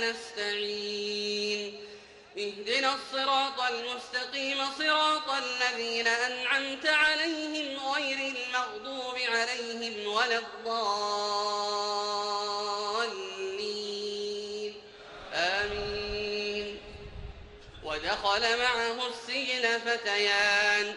نستعين. اهدنا الصراط المستقيم صراط الذين أنعمت عليهم غير المغضوب عليهم ولا الضالين. آمين. ودخل معه السجن فتيان.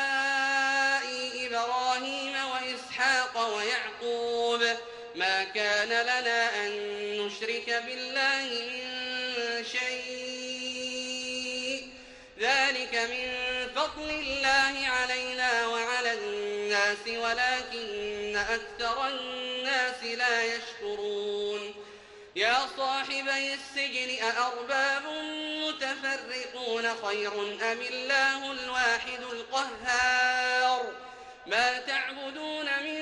ما كان لنا أن نشرك بالله من شيء. ذلك من فضل الله علينا وعلى الناس ولكن أكثر الناس لا يشكرون. يا صاحبي السجن أأرباب متفرقون خير أم الله الواحد القهار؟ ما تعبدون من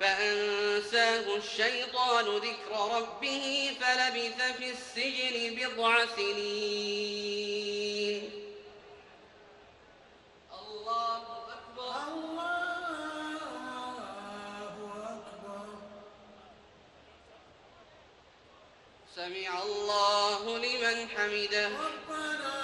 فأنساه الشيطان ذكر ربه فلبث في السجن بضع سنين. الله أكبر. سمع الله لمن حمده. ربنا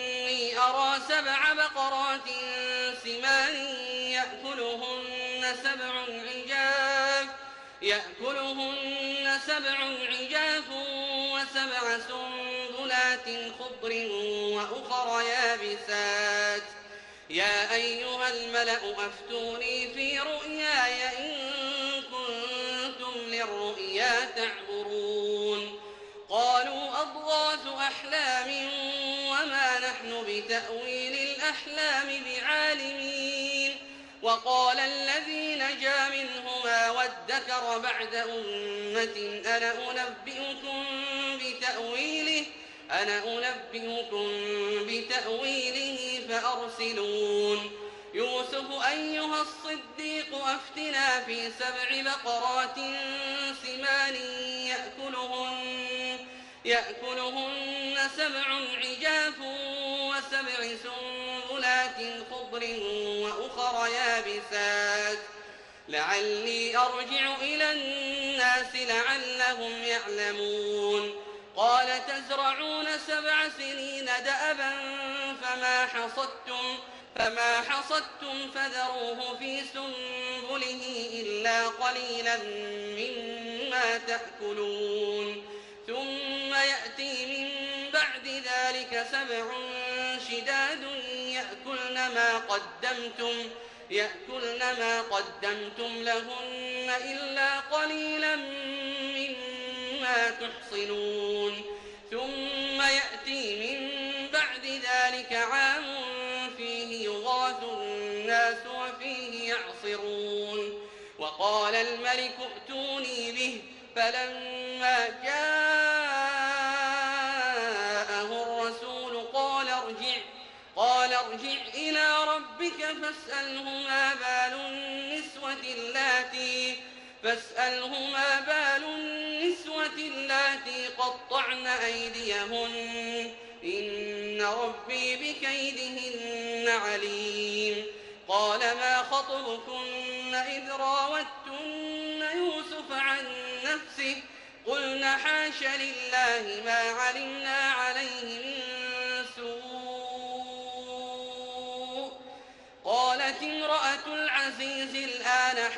سبع بقرات سمان يأكلهن سبع عجاف يأكلهن سبع عجاف وسبع سنبلات خضر وأخر يابسات. يا أيها الملأ أفتوني في رؤياي إن كنتم للرؤيا تعبرون. قالوا أضغاث أحلام وما نحن بتأويل الأحلام بعالمين وقال الذي نجا منهما وادكر بعد أمة أنا أنبئكم بتأويله أنا أنبئكم بتأويله فأرسلون. يوسف أيها الصديق أفتنا في سبع بقرات سمان يأكلهن يأكلهن سبع عجاف وسبع سنبلات خضر وأخر يابسات. لعلي أرجع إلى الناس لعلهم يعلمون. قال تزرعون سبع سنين دأبا فما حصدتم فما حصدتم فذروه في سنبله إلا قليلا مما تأكلون. ثم يأتي من بعد ذلك سبع ما قدمتم يأكلن ما قدمتم لهن إلا قليلا مما تحصنون. ثم يأتي من بعد ذلك عام فيه يغاث الناس وفيه يعصرون. وقال الملك ائتوني به فلما جاءه ربك فاسأله ما بال النسوة اللاتي فاسأله ما بال النسوة اللاتي قطعن أيديهن. إن ربي بكيدهن عليم. قال ما خطبكن إذ راوتن يوسف عن نفسه؟ قلنا حاش لله ما علمنا عليه من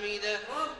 حمده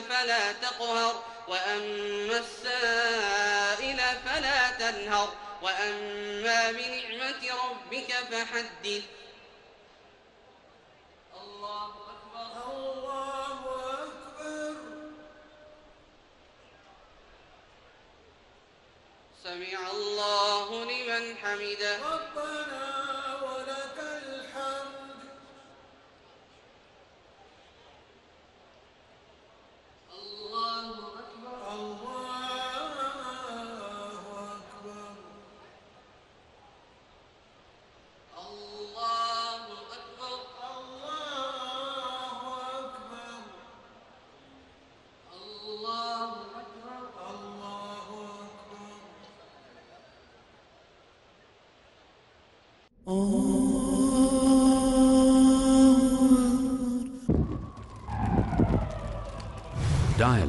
فلا تقهر وأما السائل فلا تنهر وأما بنعمة ربك فحدث. الله أكبر. الله أكبر. سمع الله لمن حمده. ربنا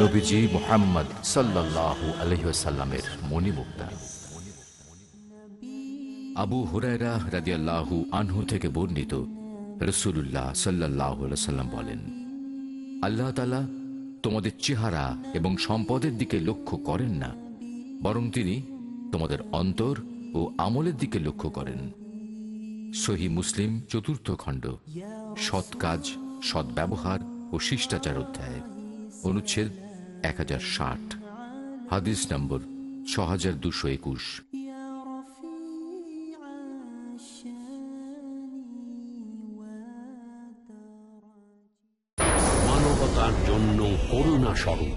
নবীজি মোহাম্মদ সাল্লাল্লাহু আলহিসাল্লামের মণিমুক্তা। আবু হুরায়রা রাদিয়াল্লাহু আনহু থেকে বর্ণিত রসুল্লাহ সাল্লাহ সাল্লাম বলেন, আল্লাহ তালা তোমাদের চেহারা এবং সম্পদের দিকে লক্ষ্য করেন না, বরং তিনি তোমাদের অন্তর ও আমলের দিকে লক্ষ্য করেন। সহি মুসলিম চতুর্থ খণ্ড, সৎ কাজ, সৎ ব্যবহার ও শিষ্টাচার অধ্যায়। অনুচ্ছেদ এক হাজার ষাট হাদিস নম্বর ছ হাজার দুশো একুশ। মানবতার জন্য করুণা স্বরূপ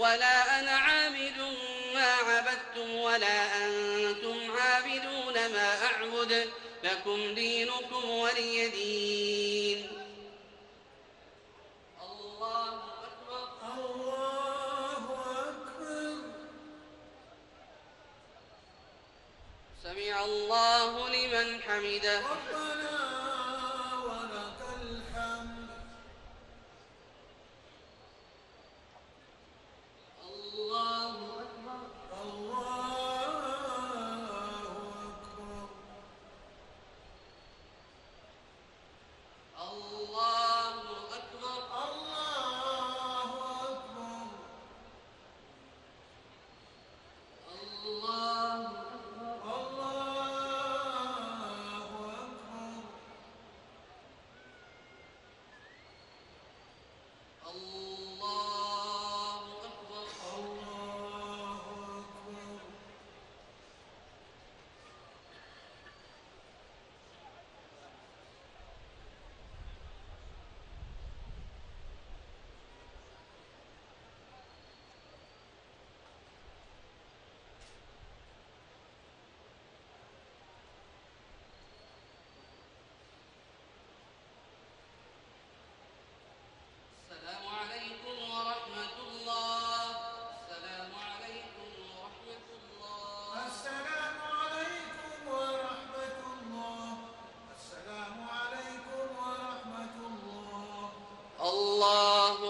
ولا أنا عابد ما عبدتم ولا أنتم عابدون ما أعبد لكم دينكم ولي دين. الله أكبر. الله أكبر. سمع الله لمن حمده.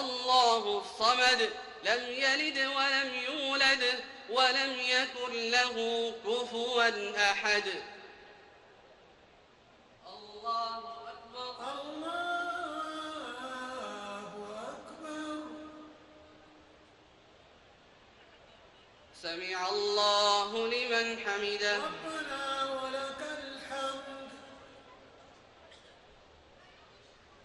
الله الصمد لم يلد ولم يولد ولم يكن له كفوا أحد. الله أكبر. الله أكبر. سمع الله لمن حمده.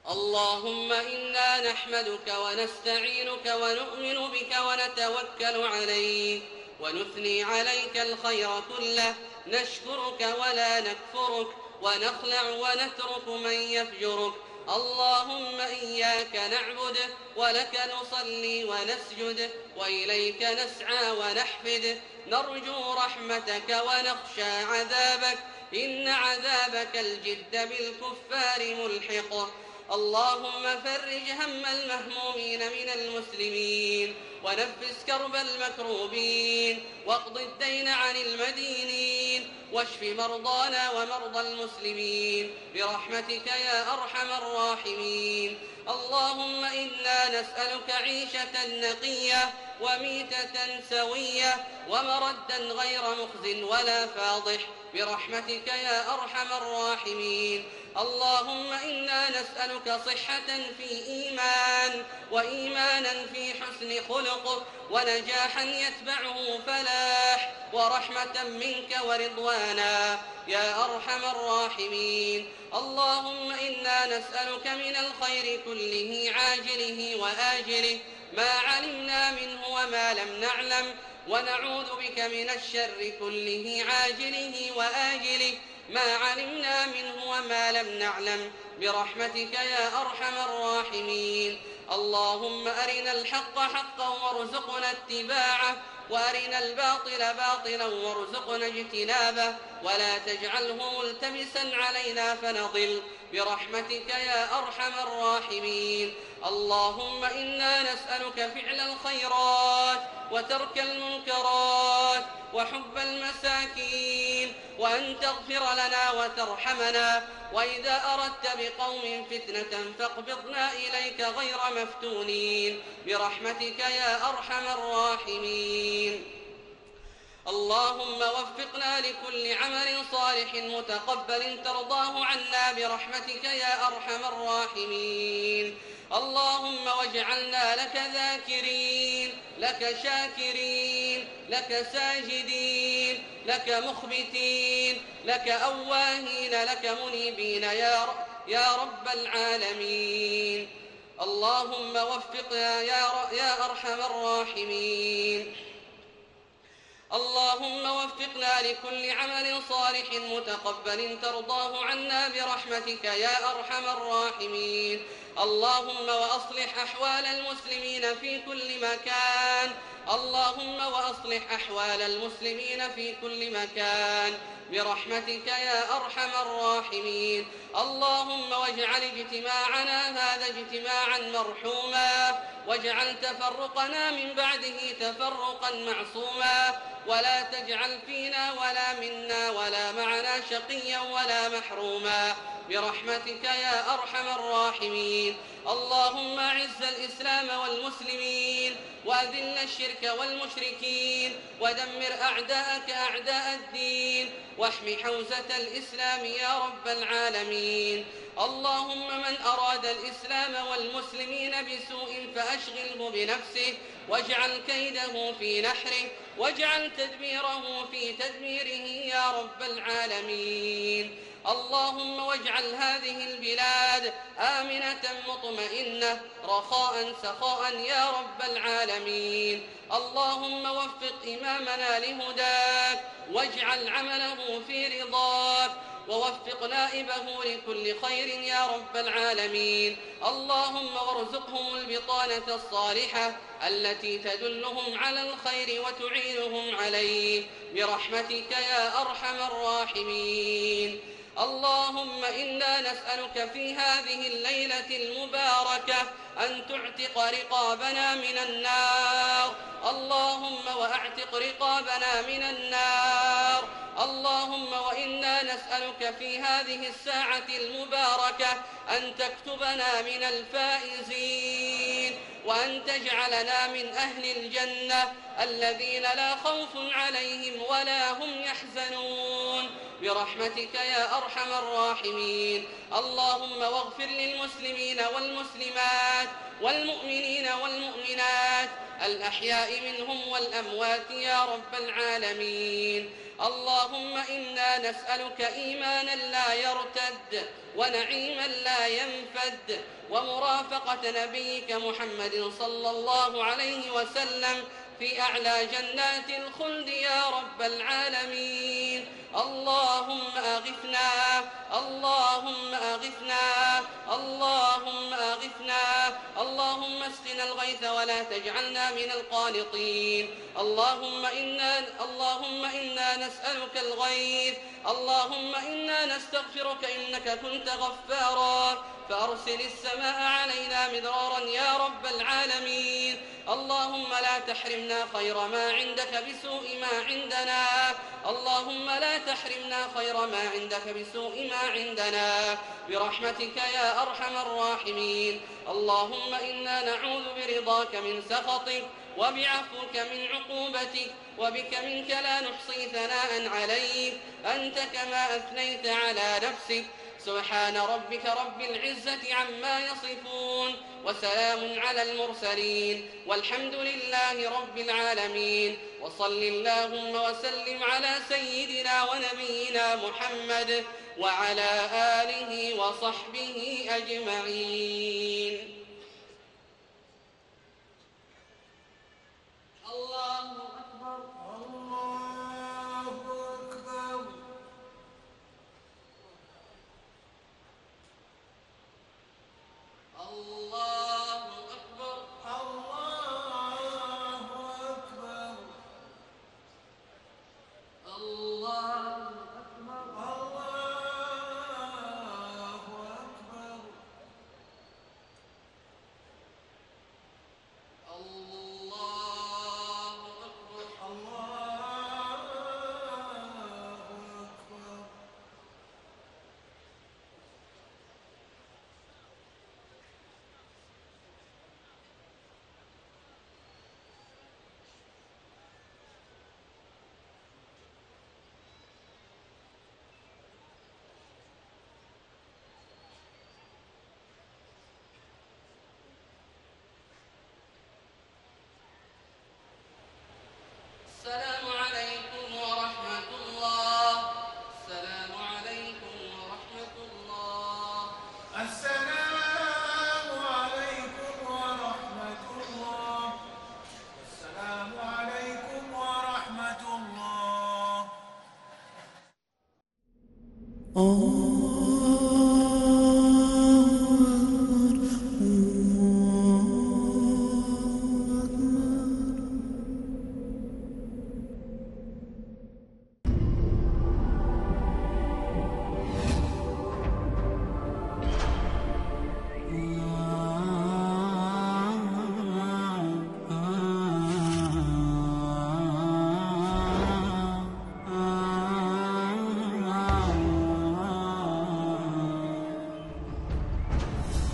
اللهم إنا نحمدك ونستعينك ونؤمن بك ونتوكل عليك ونثني عليك الخير كله. نشكرك ولا نكفرك ونخلع ونترك من يفجرك. اللهم إياك نعبد ولك نصلي ونسجد وإليك نسعى ونحفد. نرجو رحمتك ونخشى عذابك. إن عذابك الجد بالكفار ملحق. اللهم فرج هم المهمومين من المسلمين ونفس كرب المكروبين واقض الدين عن المدينين واشف مرضانا ومرضى المسلمين برحمتك يا أرحم الراحمين اللهم إنا نسألك عيشة نقية وميتة سوية ومردا غير مخز ولا فاضح برحمتك يا أرحم الراحمين اللهم إنا نسألك صحة في إيمان وإيمانا في حسن خلق ونجاحا يتبعه فلاح ورحمة منك ورضوانا يا أرحم الراحمين. اللهم إنا نسألك من الخير كله عاجله وآجله ما علمنا منه وما لم نعلم ونعوذ بك من الشر كله عاجله وآجله. ما علمنا منه وما لم نعلم. برحمتك يا أرحم الراحمين. اللهم أرنا الحق حقا وارزقنا اتباعه وأرنا الباطل باطلا وارزقنا اجتنابه. ولا تجعله ملتبسا علينا فنضل. برحمتك يا أرحم الراحمين. اللهم إنا نسألك فعل الخيرات وترك المنكرات وحب المساكين وأن تغفر لنا وترحمنا. وإذا أردت بقوم فتنة فاقبضنا إليك غير مفتونين. برحمتك يا أرحم الراحمين. اللهم وفقنا لكل عمل صالح متقبل ترضاه عنا برحمتك يا أرحم الراحمين اللهم واجعلنا لك ذاكرين لك شاكرين لك ساجدين لك مخبتين لك أواهين لك منيبين يا يا رب العالمين اللهم وفقنا يا. يا أرحم الراحمين اللهم وفقنا لكل عمل صالح متقبل ترضاه عنا برحمتك يا أرحم الراحمين. اللهم وأصلح أحوال المسلمين في كل مكان. اللهم وأصلح أحوال المسلمين في كل مكان. برحمتك يا أرحم الراحمين. اللهم واجعل اجتماعنا هذا اجتماعا مرحوما. واجعل تفرقنا من بعده تفرقا معصوما. ولا تجعل فينا ولا منا ولا معنا شقيا ولا محروما. برحمتك يا أرحم الراحمين. اللهم أعز الإسلام والمسلمين وأذل الشرك والمشركين ودمر أعداءك أعداء الدين واحم حوزة الإسلام يا رب العالمين. اللهم من أراد الإسلام والمسلمين بسوء فأشغله بنفسه واجعل كيده في نحره واجعل تدبيره في تدميره يا رب العالمين. اللهم واجعل هذه البلاد آمنة مطمئنة رخاء سخاء يا رب العالمين. اللهم وفق إمامنا لهداك واجعل عمله في رضاك ووفق نائبه لكل خير يا رب العالمين. اللهم وارزقهم البطانة الصالحة التي تدلهم على الخير وتعينهم عليه. برحمتك يا أرحم الراحمين. اللهم إنا نسألك في هذه الليلة المباركة أن تعتق رقابنا من النار. اللهم وأعتق رقابنا من النار. اللهم وإنا نسألك في هذه الساعة المباركة أن تكتبنا من الفائزين وأن تجعلنا من أهل الجنة الذين لا خوف عليهم ولا هم يحزنون. برحمتك يا أرحم الراحمين. اللهم واغفر للمسلمين والمسلمات. والمؤمنين والمؤمنات الأحياء منهم والأموات يا رب العالمين. اللهم إنا نسألك إيمانا لا يرتد ونعيما لا ينفد ومرافقة نبيك محمد صلى الله عليه وسلم في أعلى جنات الخلد يا رب العالمين. اللهم أغثنا اللهم أغثنا اللهم أغثنا اللهم اسقنا الغيث ولا تجعلنا من القانطين. اللهم إنا اللهم إنا نسألك الغيث اللهم إنا نستغفرك إنك كنت غفارا. فأرسل السماء علينا مدرارا يا رب العالمين. اللهم لا تحرمنا خير ما عندك بسوء ما عندنا. اللهم لا تحرمنا خير ما عندك بسوء ما عندنا. برحمتك يا أرحم الراحمين. اللهم إنا نعوذ برضاك من سخطك وبعفوك من عقوبتك وبك منك لا نحصي ثناء عليك. أنت كما أثنيت على نفسك. سبحان ربك رب العزة عما يصفون وسلام على المرسلين والحمد لله رب العالمين وصل اللهم وسلم على سيدنا ونبينا محمد وعلى آله وصحبه أجمعين. الله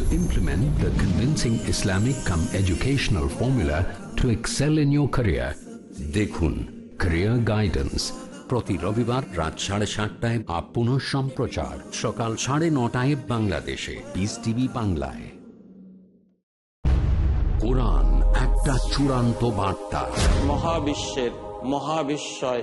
To implement the convincing Islamic come educational formula to excel in your career. দেখুন Career Guidance প্রতি রবিবার রাত সাড়ে সাতটায় আপ পুনঃ সম্প্রচার সকাল সাড়ে নটায় বাংলাদেশে পিস টিভি বাংলায় কোরআন একটা চূড়ান্ত বার্তা মহাবিশ্বের মহাবিশ্বয়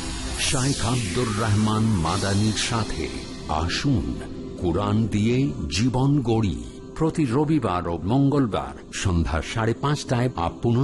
শাইখ আব্দুর রহমান মাদানির সাথে আসুন কোরআন দিয়ে জীবন গড়ি। প্রতি রবিবার ও মঙ্গলবার সন্ধ্যা সাড়ে পাঁচটায় আপ পুনঃ